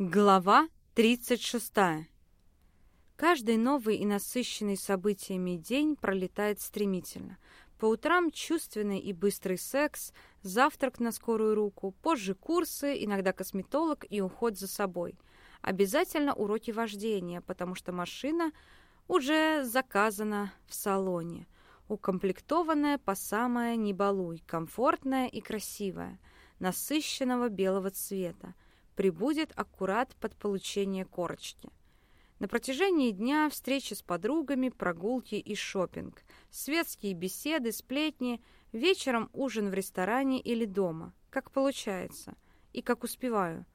Глава 36. Каждый новый и насыщенный событиями день пролетает стремительно. По утрам чувственный и быстрый секс, завтрак на скорую руку, позже курсы, иногда косметолог и уход за собой. Обязательно уроки вождения, потому что машина уже заказана в салоне. Укомплектованная по самое не балуй, комфортная и красивая, насыщенного белого цвета прибудет аккурат под получение корочки. На протяжении дня встречи с подругами, прогулки и шопинг, светские беседы, сплетни, вечером ужин в ресторане или дома, как получается и как успеваю.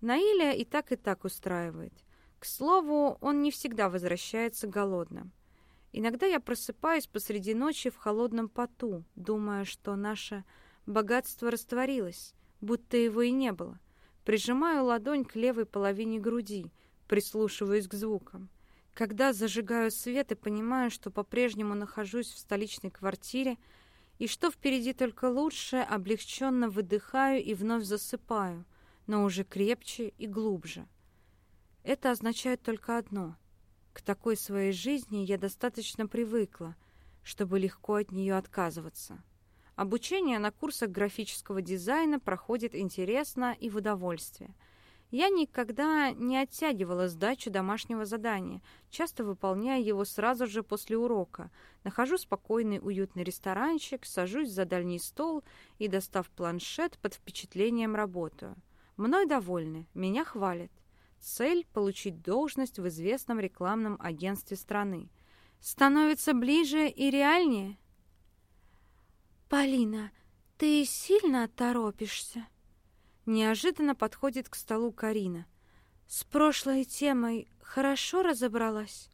Наиля и так и так устраивает. К слову, он не всегда возвращается голодным. Иногда я просыпаюсь посреди ночи в холодном поту, думая, что наше богатство растворилось, будто его и не было. Прижимаю ладонь к левой половине груди, прислушиваюсь к звукам. Когда зажигаю свет и понимаю, что по-прежнему нахожусь в столичной квартире, и что впереди только лучше, облегченно выдыхаю и вновь засыпаю, но уже крепче и глубже. Это означает только одно. К такой своей жизни я достаточно привыкла, чтобы легко от нее отказываться. Обучение на курсах графического дизайна проходит интересно и в удовольствие. Я никогда не оттягивала сдачу домашнего задания, часто выполняя его сразу же после урока. Нахожу спокойный уютный ресторанчик, сажусь за дальний стол и, достав планшет, под впечатлением работаю. Мной довольны, меня хвалят. Цель – получить должность в известном рекламном агентстве страны. Становится ближе и реальнее – «Полина, ты сильно торопишься?» Неожиданно подходит к столу Карина. «С прошлой темой хорошо разобралась?»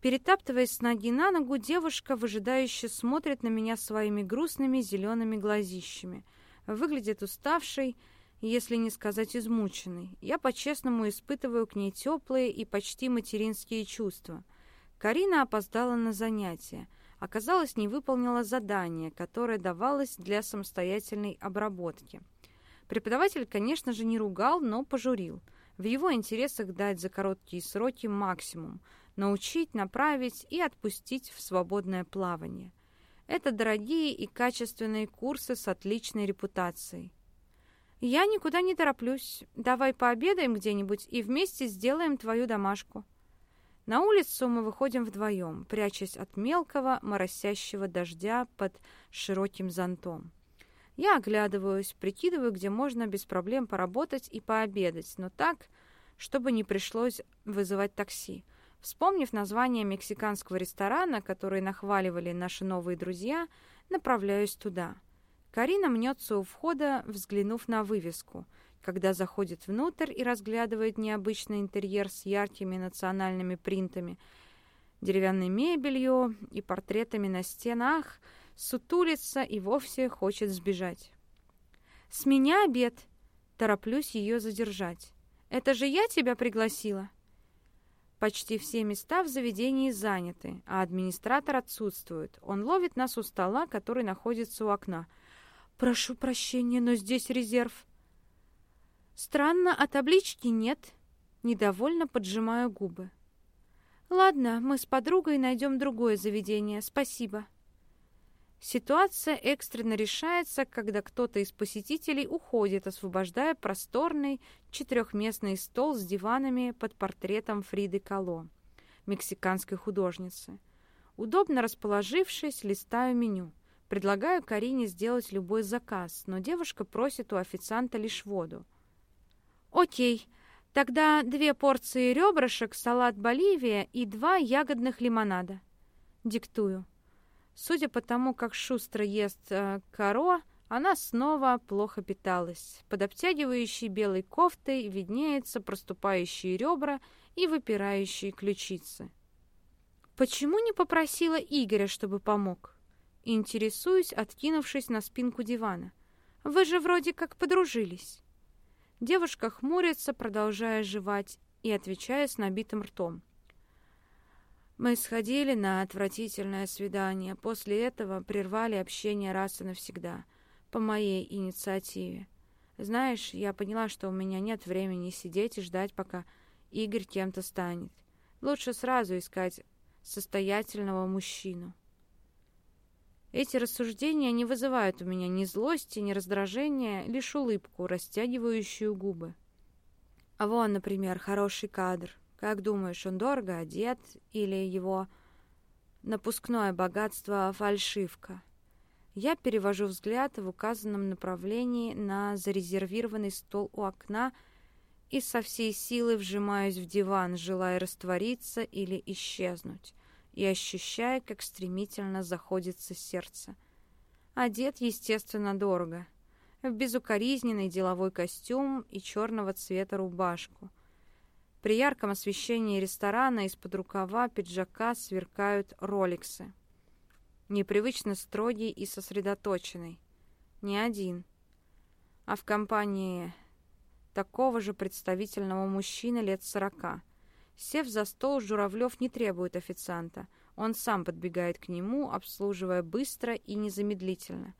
Перетаптываясь с ноги на ногу, девушка выжидающе смотрит на меня своими грустными зелеными глазищами. Выглядит уставшей, если не сказать измученной. Я по-честному испытываю к ней теплые и почти материнские чувства. Карина опоздала на занятия оказалось, не выполнила задание, которое давалось для самостоятельной обработки. Преподаватель, конечно же, не ругал, но пожурил. В его интересах дать за короткие сроки максимум, научить, направить и отпустить в свободное плавание. Это дорогие и качественные курсы с отличной репутацией. «Я никуда не тороплюсь. Давай пообедаем где-нибудь и вместе сделаем твою домашку». На улицу мы выходим вдвоем, прячась от мелкого, моросящего дождя под широким зонтом. Я оглядываюсь, прикидываю, где можно без проблем поработать и пообедать, но так, чтобы не пришлось вызывать такси. Вспомнив название мексиканского ресторана, который нахваливали наши новые друзья, направляюсь туда. Карина мнется у входа, взглянув на вывеску — когда заходит внутрь и разглядывает необычный интерьер с яркими национальными принтами, деревянной мебелью и портретами на стенах, сутулится и вовсе хочет сбежать. «С меня обед!» Тороплюсь ее задержать. «Это же я тебя пригласила!» Почти все места в заведении заняты, а администратор отсутствует. Он ловит нас у стола, который находится у окна. «Прошу прощения, но здесь резерв». Странно, а таблички нет. Недовольно поджимаю губы. Ладно, мы с подругой найдем другое заведение. Спасибо. Ситуация экстренно решается, когда кто-то из посетителей уходит, освобождая просторный четырехместный стол с диванами под портретом Фриды Кало, мексиканской художницы. Удобно расположившись, листаю меню. Предлагаю Карине сделать любой заказ, но девушка просит у официанта лишь воду. «Окей, тогда две порции ребрышек, салат Боливия и два ягодных лимонада». Диктую. Судя по тому, как шустро ест э, коро, она снова плохо питалась. Под обтягивающей белой кофтой виднеются проступающие ребра и выпирающие ключицы. «Почему не попросила Игоря, чтобы помог?» Интересуюсь, откинувшись на спинку дивана. «Вы же вроде как подружились». Девушка хмурится, продолжая жевать и отвечая с набитым ртом. Мы сходили на отвратительное свидание. После этого прервали общение раз и навсегда. По моей инициативе. Знаешь, я поняла, что у меня нет времени сидеть и ждать, пока Игорь кем-то станет. Лучше сразу искать состоятельного мужчину. Эти рассуждения не вызывают у меня ни злости, ни раздражения, лишь улыбку, растягивающую губы. А вон, например, хороший кадр. Как думаешь, он дорого одет или его напускное богатство фальшивка? Я перевожу взгляд в указанном направлении на зарезервированный стол у окна и со всей силы вжимаюсь в диван, желая раствориться или исчезнуть, и ощущая, как стремительно заходится сердце. Одет, естественно, дорого. В безукоризненный деловой костюм и черного цвета рубашку. При ярком освещении ресторана из-под рукава пиджака сверкают роликсы. Непривычно строгий и сосредоточенный. Не один. А в компании такого же представительного мужчины лет сорока. Сев за стол, Журавлев не требует официанта. Он сам подбегает к нему, обслуживая быстро и незамедлительно.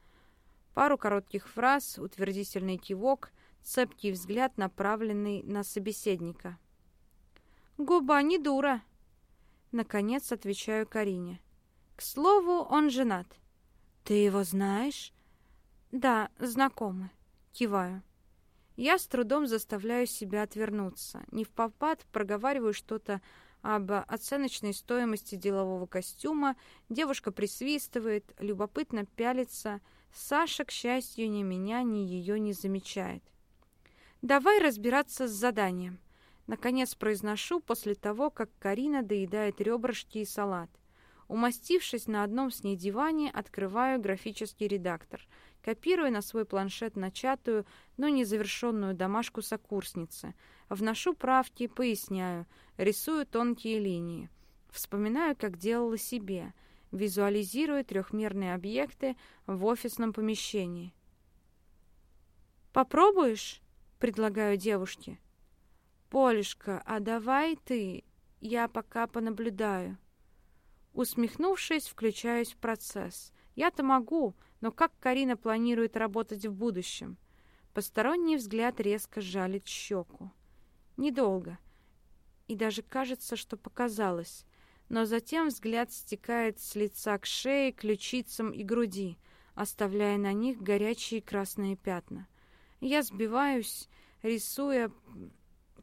Пару коротких фраз, утвердительный кивок, цепкий взгляд, направленный на собеседника. «Губа не дура!» Наконец отвечаю Карине. «К слову, он женат». «Ты его знаешь?» «Да, знакомы». Киваю. Я с трудом заставляю себя отвернуться. Не в попад проговариваю что-то об оценочной стоимости делового костюма. Девушка присвистывает, любопытно пялится. Саша, к счастью, ни меня, ни ее не замечает. «Давай разбираться с заданием», — наконец произношу после того, как Карина доедает ребрышки и салат. Умастившись на одном с ней диване, открываю графический редактор — Копирую на свой планшет начатую, но незавершенную домашку сокурсницы. Вношу правки, поясняю, рисую тонкие линии. Вспоминаю, как делала себе. Визуализирую трехмерные объекты в офисном помещении. «Попробуешь?» — предлагаю девушке. «Полюшка, а давай ты, я пока понаблюдаю». Усмехнувшись, включаюсь в процесс. Я-то могу, но как Карина планирует работать в будущем? Посторонний взгляд резко жалит щеку. Недолго. И даже кажется, что показалось. Но затем взгляд стекает с лица к шее, ключицам и груди, оставляя на них горячие красные пятна. Я сбиваюсь, рисуя,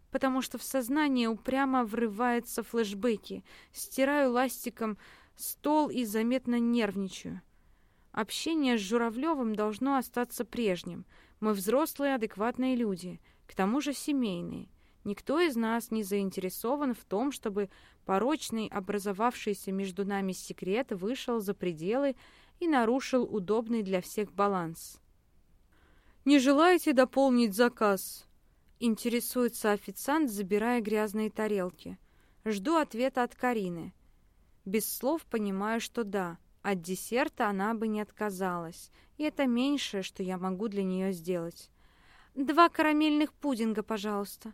потому что в сознание упрямо врываются флешбеки. Стираю ластиком стол и заметно нервничаю. Общение с Журавлевым должно остаться прежним. Мы взрослые, адекватные люди, к тому же семейные. Никто из нас не заинтересован в том, чтобы порочный, образовавшийся между нами секрет вышел за пределы и нарушил удобный для всех баланс. «Не желаете дополнить заказ?» Интересуется официант, забирая грязные тарелки. Жду ответа от Карины. Без слов понимаю, что да. От десерта она бы не отказалась, и это меньшее, что я могу для нее сделать. «Два карамельных пудинга, пожалуйста».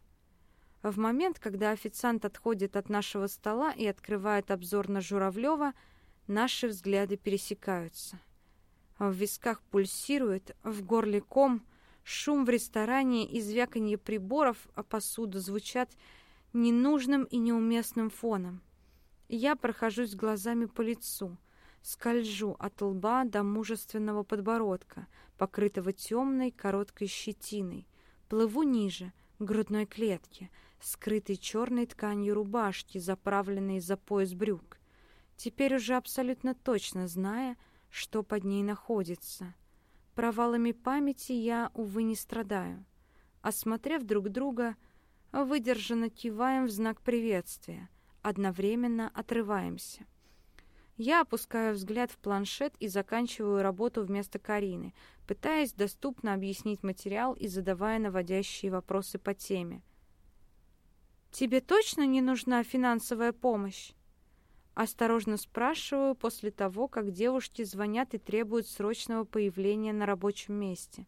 В момент, когда официант отходит от нашего стола и открывает обзор на Журавлева, наши взгляды пересекаются. В висках пульсирует, в горле ком, шум в ресторане и звяканье приборов о посуду звучат ненужным и неуместным фоном. Я прохожусь глазами по лицу — скольжу от лба до мужественного подбородка, покрытого темной короткой щетиной, плыву ниже, к грудной клетке, скрытой черной тканью рубашки, заправленной за пояс брюк, теперь уже абсолютно точно зная, что под ней находится. Провалами памяти я, увы, не страдаю. Осмотрев друг друга, выдержанно киваем в знак приветствия, одновременно отрываемся. Я опускаю взгляд в планшет и заканчиваю работу вместо Карины, пытаясь доступно объяснить материал и задавая наводящие вопросы по теме. «Тебе точно не нужна финансовая помощь?» Осторожно спрашиваю после того, как девушки звонят и требуют срочного появления на рабочем месте.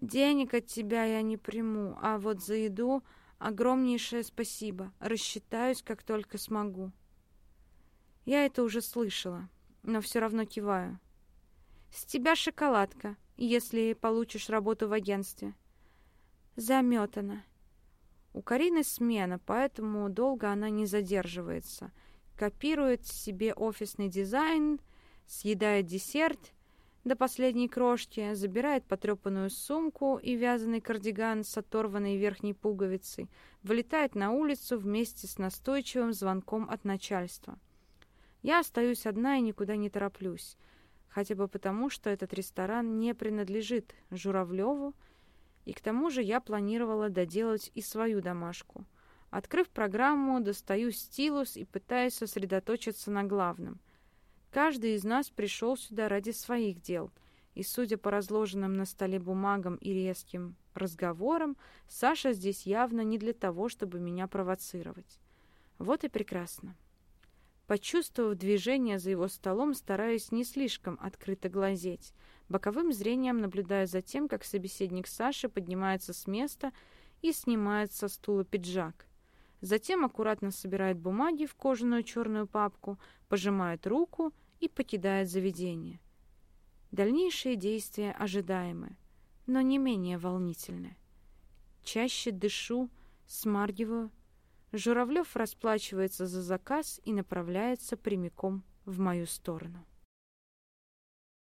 «Денег от тебя я не приму, а вот за еду огромнейшее спасибо. Рассчитаюсь, как только смогу». Я это уже слышала, но все равно киваю. «С тебя шоколадка», если получишь работу в агентстве?» «Заметана». У Карины смена, поэтому долго она не задерживается. Копирует себе офисный дизайн, съедает десерт до последней крошки, забирает потрепанную сумку и вязаный кардиган с оторванной верхней пуговицей, вылетает на улицу вместе с настойчивым звонком от начальства. Я остаюсь одна и никуда не тороплюсь, хотя бы потому, что этот ресторан не принадлежит Журавлеву, и к тому же я планировала доделать и свою домашку. Открыв программу, достаю стилус и пытаюсь сосредоточиться на главном. Каждый из нас пришел сюда ради своих дел, и, судя по разложенным на столе бумагам и резким разговорам, Саша здесь явно не для того, чтобы меня провоцировать. Вот и прекрасно. Почувствовав движение за его столом, стараюсь не слишком открыто глазеть — боковым зрением наблюдая за тем, как собеседник Саши поднимается с места и снимает со стула пиджак. Затем аккуратно собирает бумаги в кожаную черную папку, пожимает руку и покидает заведение. Дальнейшие действия ожидаемы, но не менее волнительны. Чаще дышу, смаргиваю. Журавлев расплачивается за заказ и направляется прямиком в мою сторону.